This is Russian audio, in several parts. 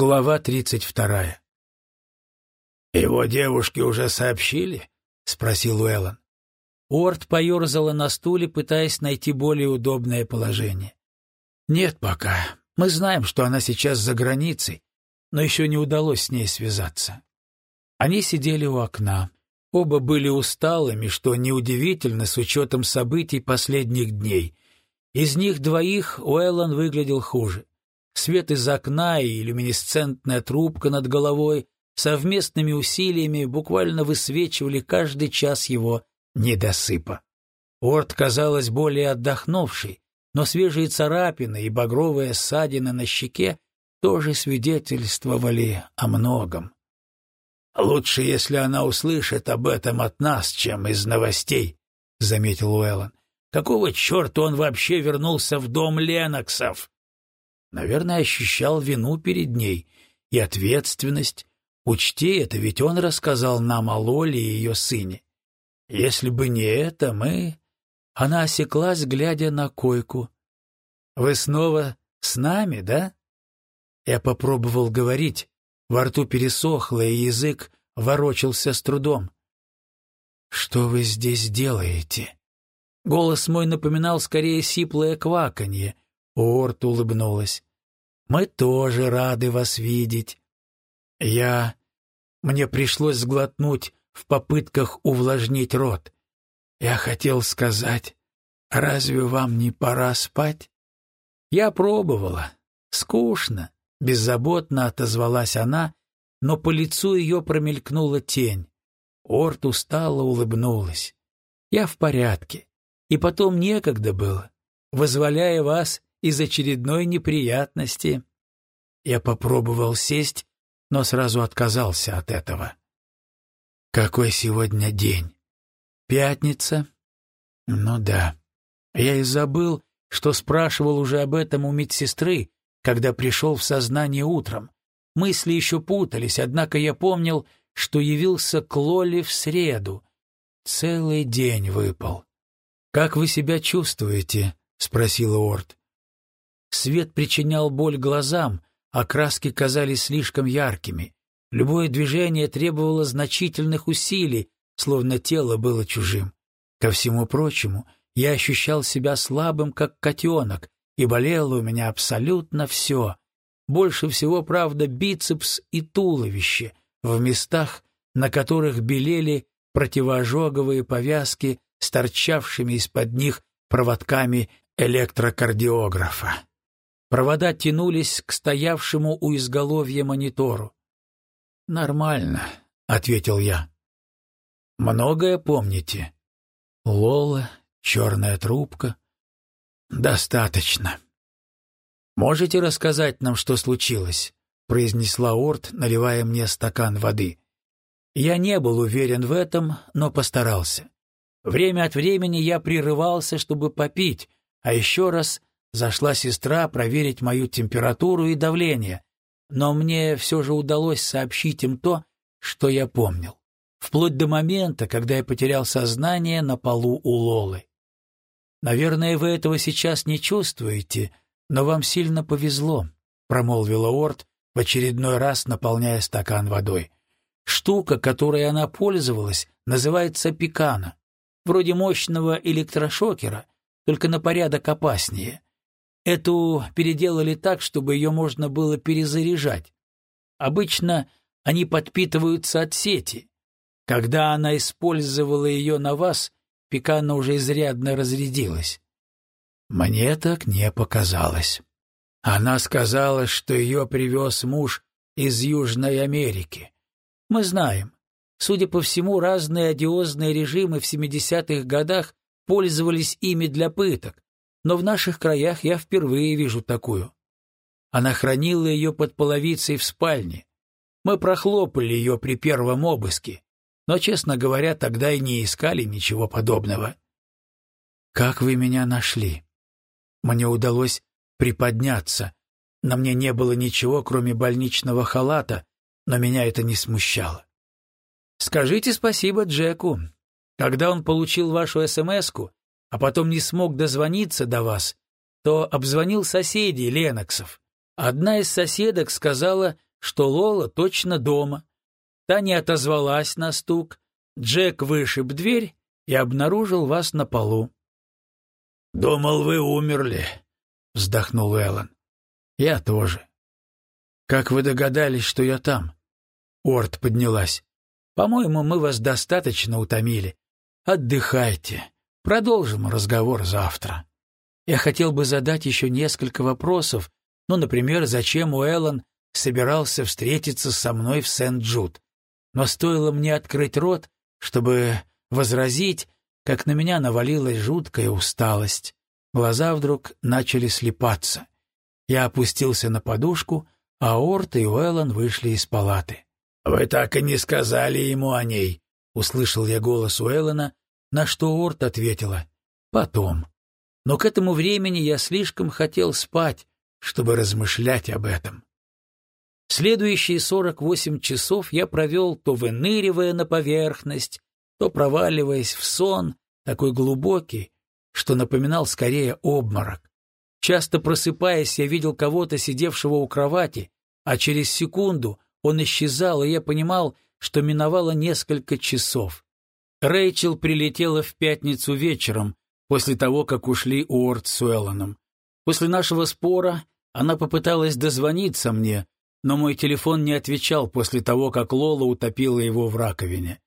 Глава тридцать вторая. «Его девушке уже сообщили?» — спросил Уэллон. Уорд поерзала на стуле, пытаясь найти более удобное положение. «Нет пока. Мы знаем, что она сейчас за границей, но еще не удалось с ней связаться». Они сидели у окна. Оба были усталыми, что неудивительно с учетом событий последних дней. Из них двоих Уэллон выглядел хуже. Свет из окна и люминесцентная трубка над головой совместными усилиями буквально высвечивали каждый час его недосыпа. Орд казалась более отдохнувшей, но свежие царапины и багровые ссадины на щеке тоже свидетельствовали о многом. «Лучше, если она услышит об этом от нас, чем из новостей», — заметил Уэллон. «Какого черта он вообще вернулся в дом Леноксов?» Наверное, ощущал вину перед ней и ответственность. Учти это, ведь он рассказал нам о Лоле и ее сыне. Если бы не это, мы...» Она осеклась, глядя на койку. «Вы снова с нами, да?» Я попробовал говорить, во рту пересохло, и язык ворочался с трудом. «Что вы здесь делаете?» Голос мой напоминал скорее сиплое кваканье. Орт улыбнулась. «Мы тоже рады вас видеть». Я... Мне пришлось сглотнуть в попытках увлажнить рот. Я хотел сказать, разве вам не пора спать? Я пробовала. Скучно, беззаботно отозвалась она, но по лицу ее промелькнула тень. Орт устало улыбнулась. Я в порядке. И потом некогда было, возволяя вас из очередной неприятности. Я попробовал сесть, но сразу отказался от этого. Какой сегодня день? Пятница? Ну да. Я и забыл, что спрашивал уже об этом у медсестры, когда пришел в сознание утром. Мысли еще путались, однако я помнил, что явился к Лоле в среду. Целый день выпал. «Как вы себя чувствуете?» — спросила Орт. Свет причинял боль глазам, а краски казались слишком яркими. Любое движение требовало значительных усилий, словно тело было чужим. Ко всему прочему, я ощущал себя слабым, как котенок, и болело у меня абсолютно все. Больше всего, правда, бицепс и туловище, в местах, на которых белели противоожоговые повязки с торчавшими из-под них проводками электрокардиографа. Провода тянулись к стоявшему у изголовья монитору. «Нормально», — ответил я. «Многое помните?» «Лола, черная трубка». «Достаточно». «Можете рассказать нам, что случилось?» — произнесла Орт, наливая мне стакан воды. Я не был уверен в этом, но постарался. Время от времени я прерывался, чтобы попить, а еще раз зашла сестра проверить мою температуру и давление, но мне все же удалось сообщить им то, что я помнил, вплоть до момента, когда я потерял сознание на полу у Лолы. «Наверное, вы этого сейчас не чувствуете, но вам сильно повезло», — промолвила Орт, в очередной раз наполняя стакан водой. «Штука, которой она пользовалась, называется пикана, вроде мощного электрошокера, только на порядок опаснее. Эту переделали так, чтобы ее можно было перезаряжать. Обычно они подпитываются от сети. Когда она использовала ее на вас, пекана уже изрядно разрядилась. Мне так не показалось. Она сказала, что ее привез муж из Южной Америки. Мы знаем. Судя по всему, разные одиозные режимы в 70-х годах пользовались ими для пыток, но в наших краях я впервые вижу такую. Она хранила ее под половицей в спальне. Мы прохлопали ее при первом обыске, но, честно говоря, тогда и не искали ничего подобного. «Как вы меня нашли?» Мне удалось приподняться. На мне не было ничего, кроме больничного халата, но меня это не смущало. «Скажите спасибо Джеку. Когда он получил вашу СМСку, а потом не смог дозвониться до вас, то обзвонил соседей Леноксов. Одна из соседок сказала, что Лола точно дома. Та не отозвалась на стук. Джек вышиб дверь и обнаружил вас на полу. — Думал, вы умерли, — вздохнул Эллен. — Я тоже. — Как вы догадались, что я там? Орт поднялась. — По-моему, мы вас достаточно утомили. Отдыхайте. Продолжим разговор завтра. Я хотел бы задать еще несколько вопросов, ну, например, зачем Уэллон собирался встретиться со мной в Сент-Джуд. Но стоило мне открыть рот, чтобы возразить, как на меня навалилась жуткая усталость. Глаза вдруг начали слепаться. Я опустился на подушку, а Орт и Уэллон вышли из палаты. «Вы так и не сказали ему о ней», — услышал я голос Уэллона, на что Орт ответила «потом». Но к этому времени я слишком хотел спать, чтобы размышлять об этом. Следующие сорок восемь часов я провел, то выныривая на поверхность, то проваливаясь в сон, такой глубокий, что напоминал скорее обморок. Часто просыпаясь, я видел кого-то, сидевшего у кровати, а через секунду он исчезал, и я понимал, что миновало несколько часов. Рэйчел прилетела в пятницу вечером, после того, как ушли Уорд с Уэллоном. После нашего спора она попыталась дозвониться мне, но мой телефон не отвечал после того, как Лола утопила его в раковине.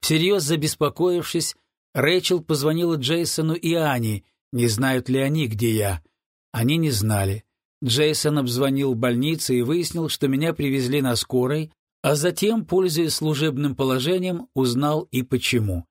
Всерьез забеспокоившись, Рэйчел позвонила Джейсону и Ани, не знают ли они, где я. Они не знали. Джейсон обзвонил больницы и выяснил, что меня привезли на скорой, а затем, пользуясь служебным положением, узнал и почему.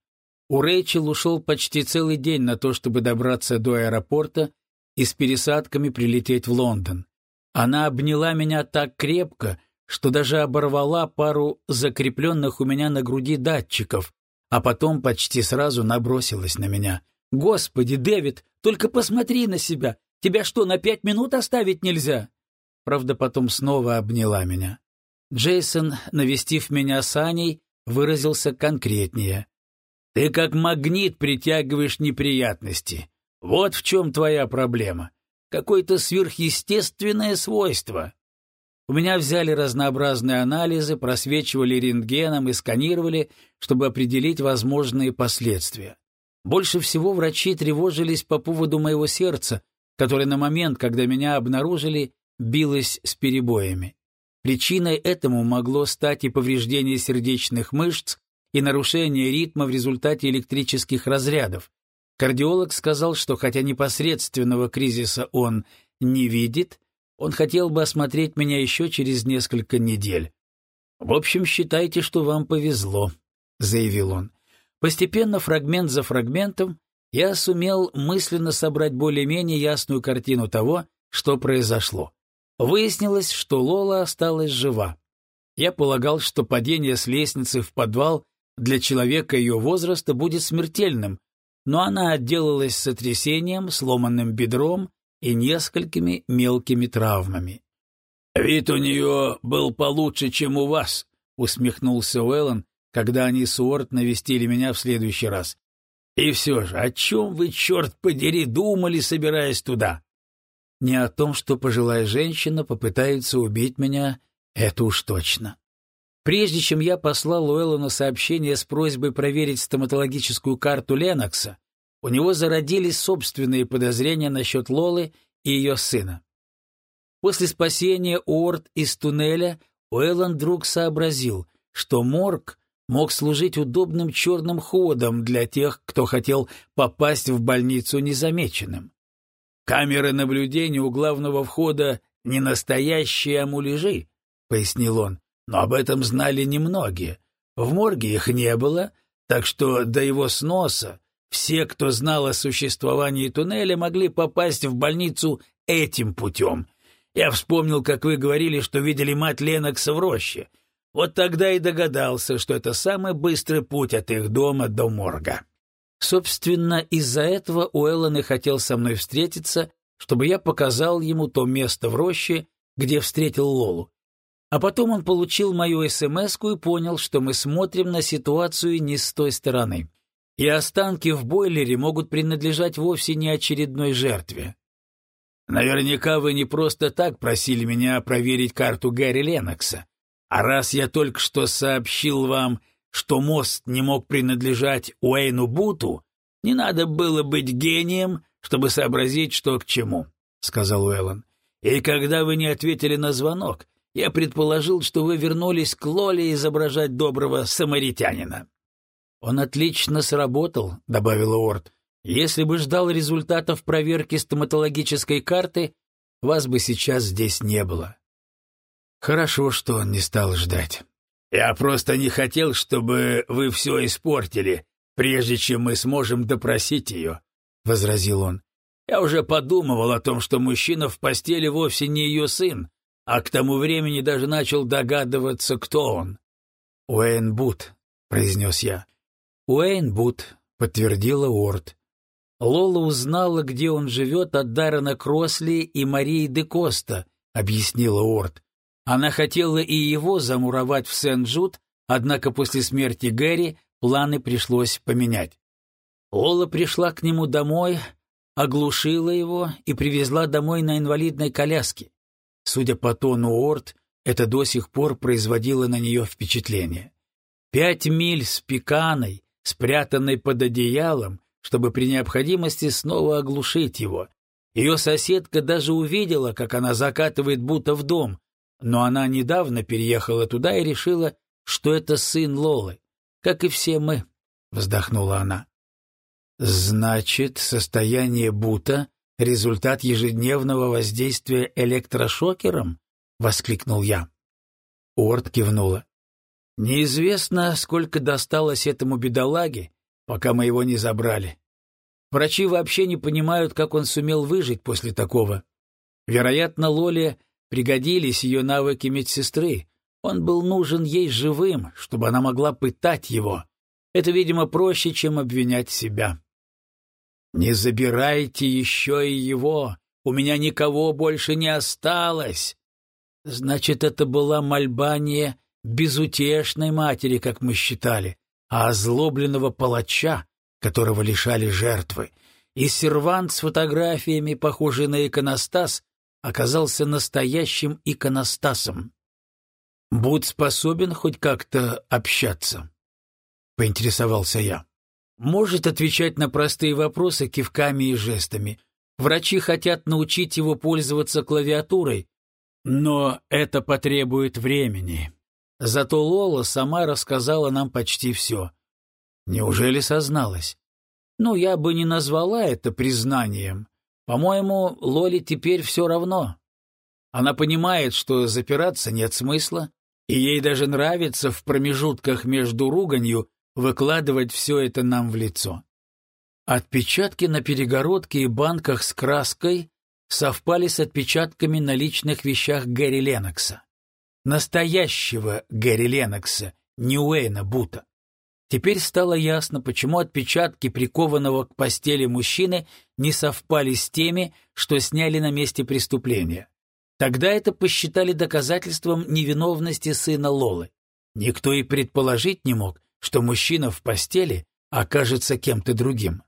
У Рэйчел ушел почти целый день на то, чтобы добраться до аэропорта и с пересадками прилететь в Лондон. Она обняла меня так крепко, что даже оборвала пару закрепленных у меня на груди датчиков, а потом почти сразу набросилась на меня. «Господи, Дэвид, только посмотри на себя! Тебя что, на пять минут оставить нельзя?» Правда, потом снова обняла меня. Джейсон, навестив меня с Аней, выразился конкретнее. «Ты как магнит притягиваешь неприятности. Вот в чем твоя проблема какое-то сверхъестественное свойство. У меня взяли разнообразные анализы, просвечивали рентгеном и сканировали, чтобы определить возможные последствия. Больше всего врачи тревожились по поводу моего сердца, которое на момент, когда меня обнаружили, билось с перебоями. Причиной этому могло стать и повреждение сердечных мышц, и нарушение ритма в результате электрических разрядов, Кардиолог сказал, что хотя непосредственного кризиса он не видит, он хотел бы осмотреть меня еще через несколько недель. «В общем, считайте, что вам повезло», — заявил он. Постепенно, фрагмент за фрагментом, я сумел мысленно собрать более-менее ясную картину того, что произошло. Выяснилось, что Лола осталась жива. Я полагал, что падение с лестницы в подвал для человека ее возраста будет смертельным, но она отделалась сотрясением, сломанным бедром и несколькими мелкими травмами. «Вид у нее был получше, чем у вас», — усмехнулся Уэллон, когда они с Уорд навестили меня в следующий раз. «И все же, о чем вы, черт подери, думали, собираясь туда?» «Не о том, что пожилая женщина попытается убить меня, это уж точно». Прежде чем я послал Уэллону сообщение с просьбой проверить стоматологическую карту Ленокса, у него зародились собственные подозрения насчет Лолы и ее сына. После спасения Уорд из туннеля Уэллон вдруг сообразил, что морг мог служить удобным черным ходом для тех, кто хотел попасть в больницу незамеченным. «Камеры наблюдения у главного входа не настоящие амулежи», — пояснил он но об этом знали немногие. В морге их не было, так что до его сноса все, кто знал о существовании туннеля, могли попасть в больницу этим путем. Я вспомнил, как вы говорили, что видели мать Ленокса в роще. Вот тогда и догадался, что это самый быстрый путь от их дома до морга. Собственно, из-за этого Уэллон и хотел со мной встретиться, чтобы я показал ему то место в роще, где встретил Лолу. А потом он получил мою смс и понял, что мы смотрим на ситуацию не с той стороны. И останки в бойлере могут принадлежать вовсе не очередной жертве. Наверняка вы не просто так просили меня проверить карту Гарри Ленокса. А раз я только что сообщил вам, что мост не мог принадлежать Уэйну Буту, не надо было быть гением, чтобы сообразить, что к чему, — сказал Уэллон. И когда вы не ответили на звонок, я предположил, что вы вернулись к Лоле изображать доброго самаритянина. — Он отлично сработал, — добавила Орд. — Если бы ждал результатов проверки стоматологической карты, вас бы сейчас здесь не было. Хорошо, что он не стал ждать. Я просто не хотел, чтобы вы все испортили, прежде чем мы сможем допросить ее», — возразил он. «Я уже подумывал о том, что мужчина в постели вовсе не ее сын, а к тому времени даже начал догадываться, кто он». «Уэйн Бут», — произнес я. «Уэйн Бут», — подтвердила Уорд. Лола узнала, где он живет от Даррена Кросли и Марии де Коста, — объяснила Уорд. Она хотела и его замуровать в Сен-Джуд, однако после смерти Гэри планы пришлось поменять. Лола пришла к нему домой, оглушила его и привезла домой на инвалидной коляске. Судя по тону Орд, это до сих пор производило на нее впечатление. Пять миль с пеканой, спрятанной под одеялом, чтобы при необходимости снова оглушить его. Ее соседка даже увидела, как она закатывает будто в дом, но она недавно переехала туда и решила, что это сын Лолы, как и все мы, — вздохнула она. Значит, состояние Бута — результат ежедневного воздействия электрошокером? — воскликнул я. Уорд кивнула. Неизвестно, сколько досталось этому бедолаге, пока мы его не забрали. Врачи вообще не понимают, как он сумел выжить после такого. Вероятно, Лоле Пригодились ее навыки медсестры. Он был нужен ей живым, чтобы она могла пытать его. Это, видимо, проще, чем обвинять себя. «Не забирайте еще и его! У меня никого больше не осталось!» Значит, это была мольба не безутешной матери, как мы считали, а озлобленного палача, которого лишали жертвы. И сервант с фотографиями, похожий на иконостас, оказался настоящим иконостасом. «Будь способен хоть как-то общаться?» — поинтересовался я. «Может отвечать на простые вопросы кивками и жестами. Врачи хотят научить его пользоваться клавиатурой, но это потребует времени. Зато Лола сама рассказала нам почти все. Неужели созналась? Ну, я бы не назвала это признанием. По-моему, Лоле теперь все равно. Она понимает, что запираться нет смысла, и ей даже нравится в промежутках между руганью выкладывать все это нам в лицо. Отпечатки на перегородке и банках с краской совпали с отпечатками на личных вещах Гэри Ленокса. Настоящего Гэри Ленокса, не Уэйна Бута. Теперь стало ясно, почему отпечатки прикованного к постели мужчины не совпали с теми, что сняли на месте преступления. Тогда это посчитали доказательством невиновности сына Лолы. Никто и предположить не мог, что мужчина в постели окажется кем-то другим.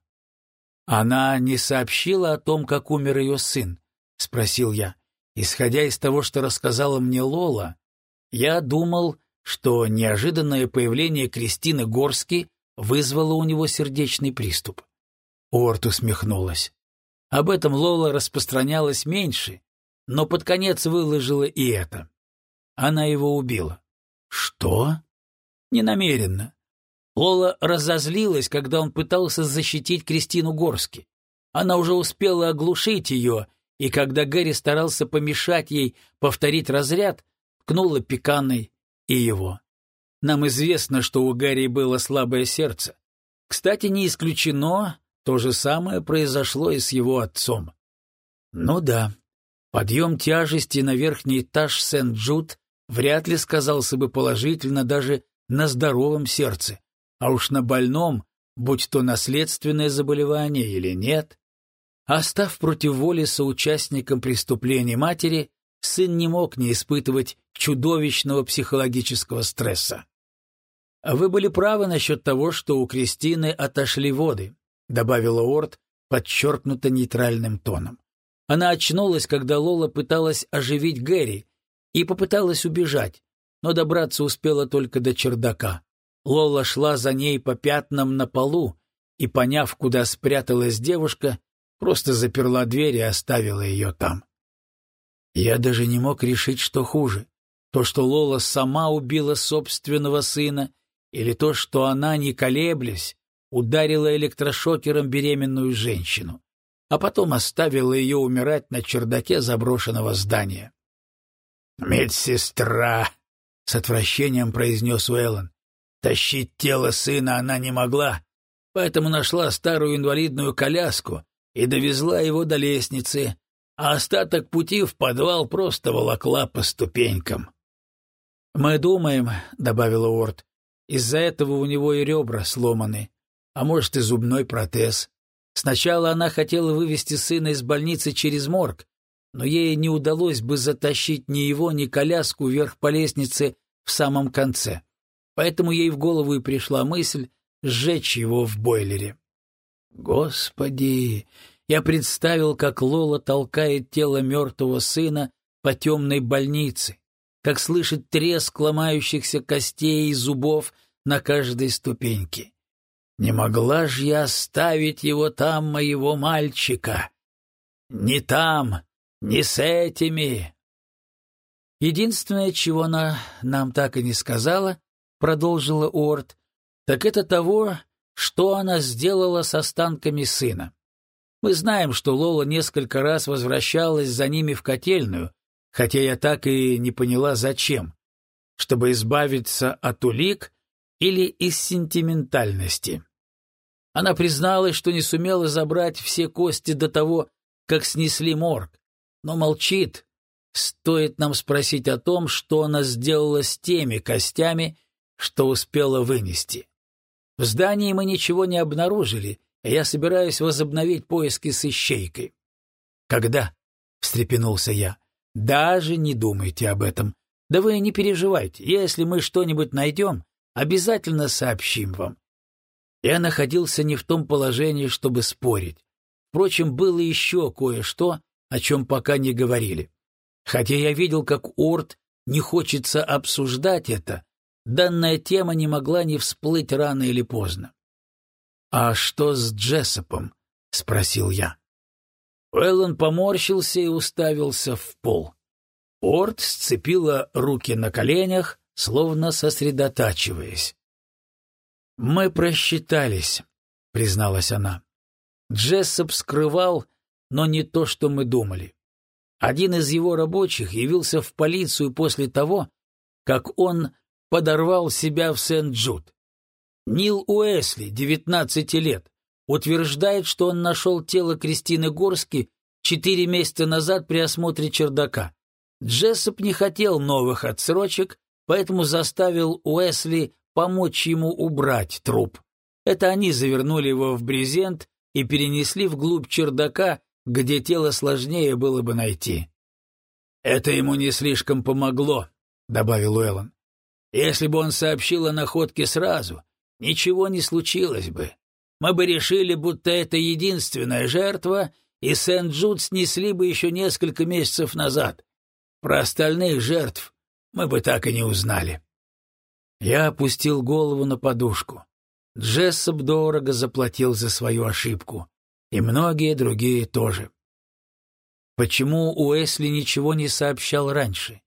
«Она не сообщила о том, как умер ее сын?» — спросил я. Исходя из того, что рассказала мне Лола, я думал, что неожиданное появление Кристины Горски вызвало у него сердечный приступ. Орт усмехнулась. Об этом Лола распространялась меньше, но под конец выложила и это. Она его убила. Что? Ненамеренно. Лола разозлилась, когда он пытался защитить Кристину Горски. Она уже успела оглушить ее, и когда Гэри старался помешать ей повторить разряд, ткнула пиканной и его. Нам известно, что у Гарри было слабое сердце. Кстати, не исключено, то же самое произошло и с его отцом. Ну да, подъем тяжести на верхний этаж Сент-Джуд вряд ли сказался бы положительно даже на здоровом сердце, а уж на больном, будь то наследственное заболевание или нет. А став против воли соучастником преступления матери, сын не мог не испытывать чудовищного психологического стресса. «Вы были правы насчет того, что у Кристины отошли воды», — добавила Орд подчеркнуто нейтральным тоном. Она очнулась, когда Лола пыталась оживить Гэри и попыталась убежать, но добраться успела только до чердака. Лола шла за ней по пятнам на полу и, поняв, куда спряталась девушка, просто заперла дверь и оставила ее там. Я даже не мог решить, что хуже. То, что Лола сама убила собственного сына, или то, что она, не колеблясь, ударила электрошокером беременную женщину, а потом оставила ее умирать на чердаке заброшенного здания. «Медсестра!» — с отвращением произнес Уэллон. «Тащить тело сына она не могла, поэтому нашла старую инвалидную коляску и довезла его до лестницы, а остаток пути в подвал просто волокла по ступенькам». «Мы думаем», — добавила Уорд, — «из-за этого у него и ребра сломаны, а может и зубной протез. Сначала она хотела вывести сына из больницы через морг, но ей не удалось бы затащить ни его, ни коляску вверх по лестнице в самом конце. Поэтому ей в голову и пришла мысль сжечь его в бойлере. Господи! Я представил, как Лола толкает тело мертвого сына по темной больнице, как слышит треск ломающихся костей и зубов на каждой ступеньке. Не могла ж я оставить его там, моего мальчика. Не там, не с этими. Единственное, чего она нам так и не сказала, продолжила Орд, так это того, что она сделала с останками сына. Мы знаем, что Лола несколько раз возвращалась за ними в котельную, хотя я так и не поняла, зачем. Чтобы избавиться от улик или из сентиментальности. Она призналась, что не сумела забрать все кости до того, как снесли морг, но молчит. Стоит нам спросить о том, что она сделала с теми костями, что успела вынести. В здании мы ничего не обнаружили, и я собираюсь возобновить поиски с ищейкой. «Когда?» — встрепенулся я. «Даже не думайте об этом. Да вы не переживайте. Если мы что-нибудь найдем, обязательно сообщим вам. Я находился не в том положении, чтобы спорить. Впрочем, было еще кое-что, о чем пока не говорили. Хотя я видел, как Орд не хочется обсуждать это, данная тема не могла не всплыть рано или поздно. «А что с Джессопом?» — спросил я. Уэллон поморщился и уставился в пол. Орд сцепила руки на коленях, словно сосредотачиваясь. «Мы просчитались», — призналась она. Джессоп скрывал, но не то, что мы думали. Один из его рабочих явился в полицию после того, как он подорвал себя в Сент-Джуд. Нил Уэсли, 19 лет, утверждает, что он нашел тело Кристины Горски четыре месяца назад при осмотре чердака. Джессоп не хотел новых отсрочек, поэтому заставил Уэсли помочь ему убрать труп. Это они завернули его в брезент и перенесли вглубь чердака, где тело сложнее было бы найти. «Это ему не слишком помогло», — добавил Уэллон. «Если бы он сообщил о находке сразу, ничего не случилось бы. Мы бы решили, будто это единственная жертва, и Сент-Джуд снесли бы еще несколько месяцев назад. Про остальных жертв мы бы так и не узнали». Я опустил голову на подушку. Джессоп дорого заплатил за свою ошибку. И многие другие тоже. Почему Уэсли ничего не сообщал раньше?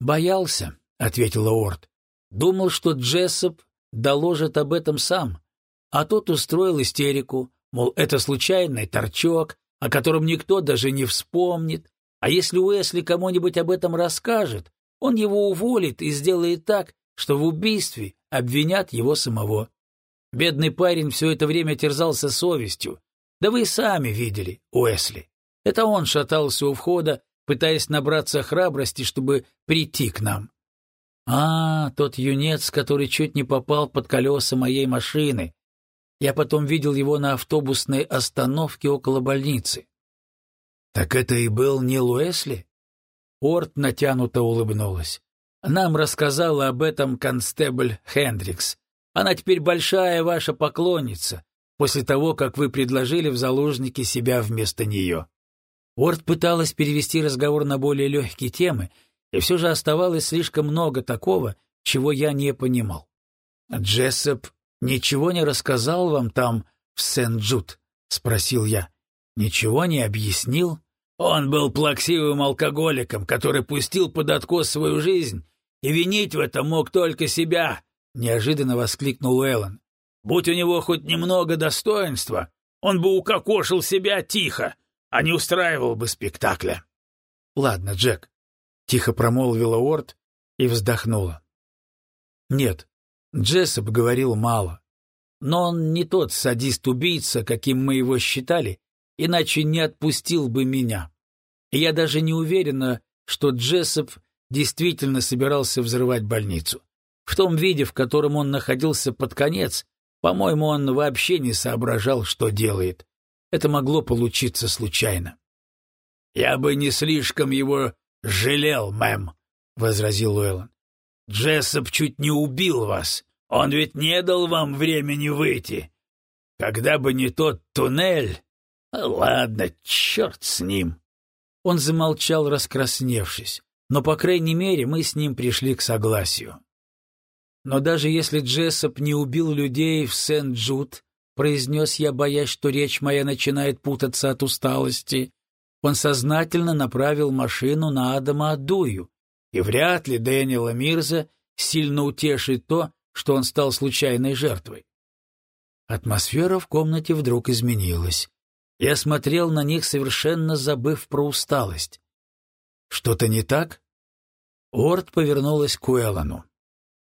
«Боялся», — ответила Орд. «Думал, что Джессоп доложит об этом сам, а тот устроил истерику, мол, это случайный торчок, о котором никто даже не вспомнит, а если Уэсли кому-нибудь об этом расскажет, он его уволит и сделает так, что в убийстве обвинят его самого. Бедный парень все это время терзался совестью. Да вы сами видели, Уэсли. Это он шатался у входа, пытаясь набраться храбрости, чтобы прийти к нам. А, тот юнец, который чуть не попал под колеса моей машины. Я потом видел его на автобусной остановке около больницы. Так это и был не Уэсли? Орт натянуто улыбнулась. Нам рассказала об этом констебль Хендрикс. Она теперь большая ваша поклонница, после того, как вы предложили в заложники себя вместо нее. Уорд пыталась перевести разговор на более легкие темы, и все же оставалось слишком много такого, чего я не понимал. «Джессоп ничего не рассказал вам там, в Сент-Джуд?» — спросил я. «Ничего не объяснил?» «Он был плаксивым алкоголиком, который пустил под откос свою жизнь, и винить в этом мог только себя!» — неожиданно воскликнул Эллен. «Будь у него хоть немного достоинства, он бы укокошил себя тихо, а не устраивал бы спектакля». «Ладно, Джек», — тихо промолвила Уорд и вздохнула. «Нет, Джессоп говорил мало. Но он не тот садист-убийца, каким мы его считали, иначе не отпустил бы меня. Я даже не уверена, что Джессоп действительно собирался взрывать больницу. В том виде, в котором он находился под конец, по-моему, он вообще не соображал, что делает. Это могло получиться случайно. «Я бы не слишком его жалел, мэм», — возразил Уэллон. «Джессоп чуть не убил вас. Он ведь не дал вам времени выйти. Когда бы не тот туннель... Ладно, черт с ним». Он замолчал, раскрасневшись но, по крайней мере, мы с ним пришли к согласию. Но даже если Джессоп не убил людей в Сент-Джуд, произнес я, боясь, что речь моя начинает путаться от усталости, он сознательно направил машину на Адама Адую, и вряд ли Дэниела Мирза сильно утешит то, что он стал случайной жертвой. Атмосфера в комнате вдруг изменилась. Я смотрел на них, совершенно забыв про усталость. «Что-то не так?» Уорд повернулась к Уэллону.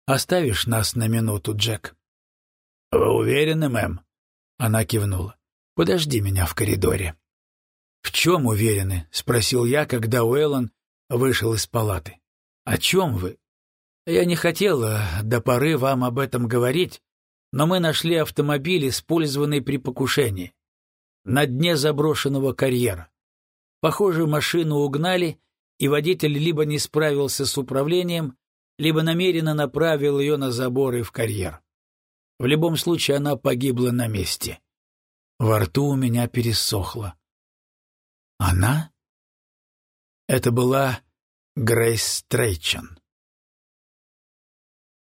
«Оставишь нас на минуту, Джек?» «Вы уверены, мэм?» Она кивнула. «Подожди меня в коридоре». «В чем уверены?» — спросил я, когда Уэллон вышел из палаты. «О чем вы?» «Я не хотела до поры вам об этом говорить, но мы нашли автомобиль, использованный при покушении, на дне заброшенного карьера. Похоже, машину угнали и водитель либо не справился с управлением, либо намеренно направил ее на забор и в карьер. В любом случае она погибла на месте. Во рту у меня пересохло. Она? Это была Грейс Стрейчен.